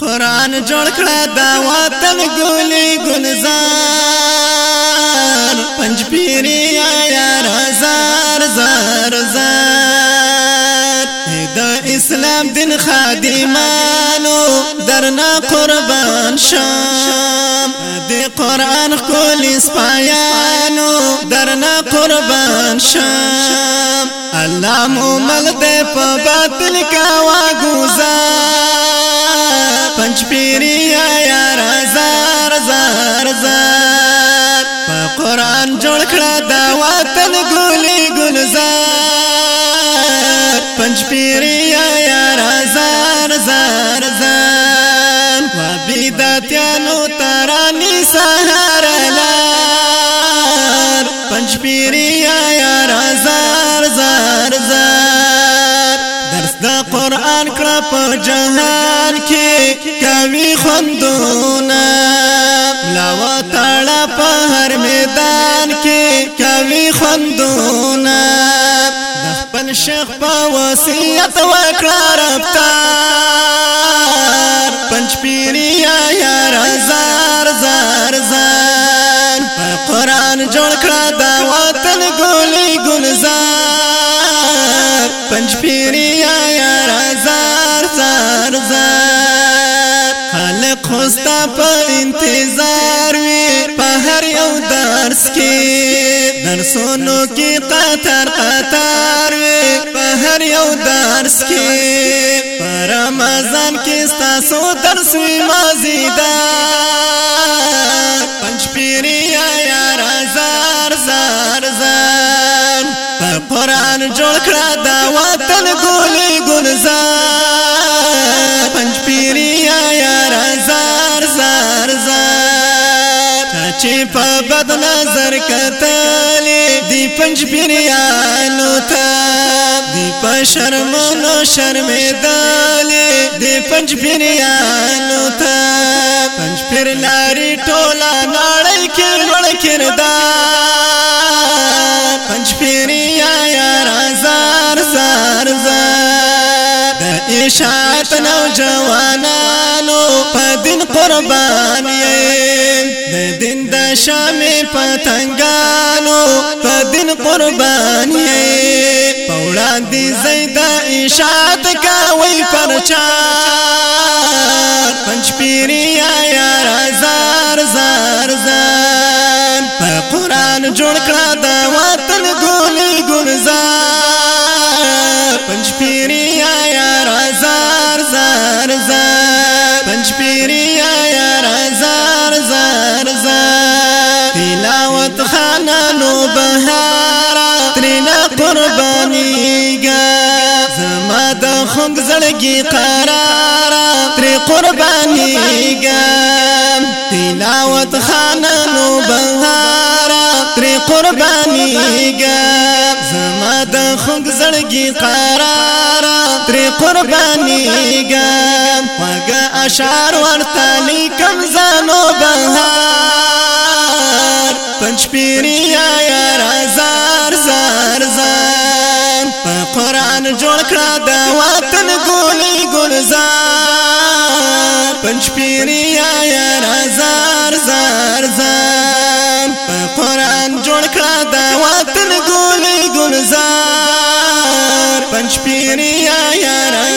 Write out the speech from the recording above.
قران جوړ کړه دا وطن ګولې گلزار پنځ پیری آیا زار زار زار دا اسلام دین خادمانو درنا قربان شام د قران کول اسپایانو درنا قربان شام الله مو مل دې په باطل کا وا گزار پنج پیری آیا رضا رضا رضا په قران جوړ کړه دا وطن ګلي ګلزار پنج پیری آیا رضا رضا رضا و بیداتیانو ترانی سهار لار پنج پیری په جهان کې کوي خوندونه لوا تړه په هر میدان کې کوي خوندونه د خپل شیخ په وصیت وکړه رب تار پنځ پیریا یا زار زار زار پر قران جوړ کړه دا وطن ګلي ګلزار پنځ پیریا یا زار بازار خلق خوستا په انتظار وي په هر یو درس کې درسونو کې قطر قطر وي په هر یو درس کې پر رمضان کې تاسو درس وي مازیدا پنځ پیری آیا زار زار زار په قران جوړ کړه دا وطن ګولې چې په بد نظر کتل دی پنج پیریانو ته دی په شرمونو شرمېدل دی پنج پیریانو ته پنج پیر لاري ټولا نړۍ کې لوړ کردار پنج پیریا یا رازار زار زار د اشاعت نو جوانانو په دین قربان یې شام پتنګانو په دین قرباني پولا دی زیدا ارشاد کوي پرچار پنځ پیری آیا زار زار زار په قران جوړ کړه دا وطن ګولې جنت خانانو بهارا ترینا قربانیگا زما د خوږ زلگی قرارا تری قربانیگا تلاوت خانانو بهارا تری قربانیگا زما د خوږ زلگی قرارا تری قربانیگا خوږ اشعار ورته کمزانو زانو بهارا پنچپیری آیا رازار زار زار په قران جوړ کړه د وطن ګولې ګلزار پنچپیری آیا رازار زار زار په قران جوړ کړه د وطن ګولې ګلزار پنچپیری آیا